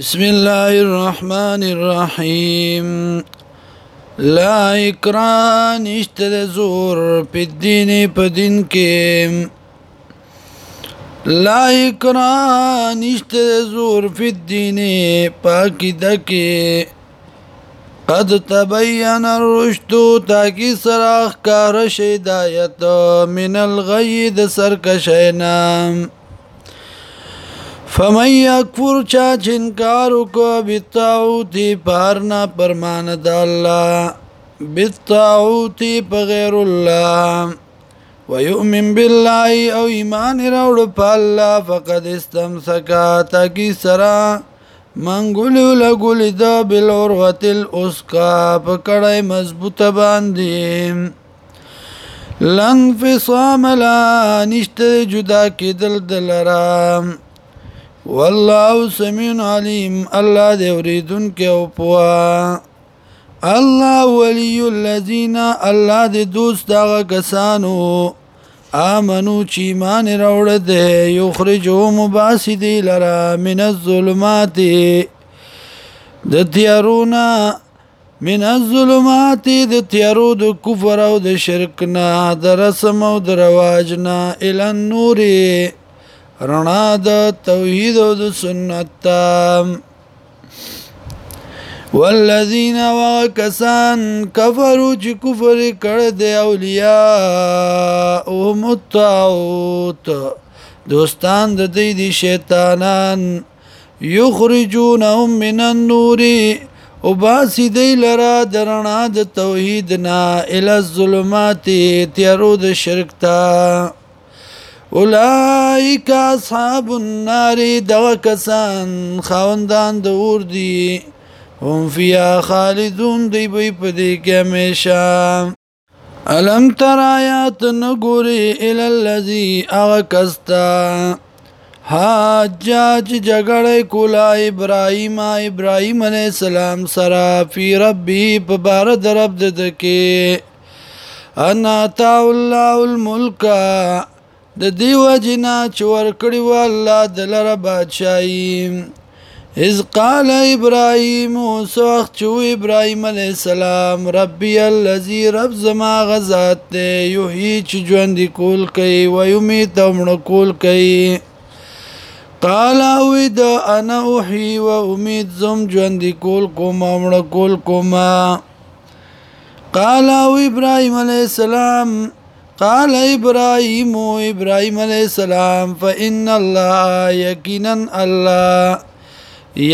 بسم الله الرحمن الرحیم لا اکراه نشته زور په دین په دین کې لا اکراه نشته زور په دین پاک دکې قد تبین الرشد تاکي سراخ کار شیدایت من الغی د سرکشینام فمن یکفر چا چې انکار وکړ بتاوتی پر نه پرمان د الله بتاوتی په غیر الله ويؤمن بالله او ایمان راوړ په الله فقد استمسک تاکي سرا منګولو لګولې د بل اوروتل اوسکا په کړه مضبوطه باندې لنگ فصام لا نشته جدا کېدل دلرام والله سمین علیم الله دې اوریدونکو او پوها الله ولی الذین الله دې دوست دا کسانو امنو چې ایمان راوړ دې یخرجو مباسد لرا من الظلمات د تیارونا من الظلمات د تیارو د کفر او د شرک نه د رسم او د رواج نه ال نوري رڼا د توحید او د سنت والذین وکسان کفروا چې کفر کړ د اولیاء او متعوت دوستان د دې دي شیطانان یخرجونهم من النور او باسی دی لرا درنا د توحید نا ال الظلمات تیرو د شرک تا اولائک اصحاب النار دغه کسان خوندان د اور دي هم فیا خالدون دی به په دې کې همیشه الم تر آیات نګوري ال الذی اغکستا حاج جګړې کولا ابراهیم ابراهیم علی السلام سره فی ربی په بار درب دد کې انا تا الله الملک د دیو جنا چور کړی و الله دلر بادشاہي اذ قال ابراهيم وسخت چو ابراهيم عليه السلام ربي الذي رب زما غزاد ته يحيي چ ژوند کول کوي و يميت مړ کول کوي قال اود انا احي و امید زم ژوند کول کوم مړ کول کوم قال ابراهيم عليه السلام قال ابراهيم ابراهيم عليه السلام فان الله يقينا الله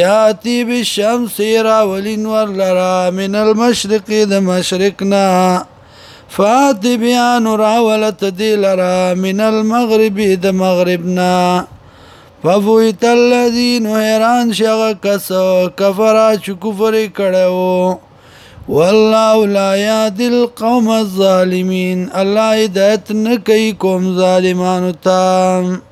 ياتي بالشمس راولين ولرا من المشرق د مشرقنا فاتي بيان راولت دلرا من المغرب د مغربنا فبويت الذين هران شغ کسو کفرا چ کفر کړو والله لا یاد القوم الظالمين الله هدایت نه ظالمان تام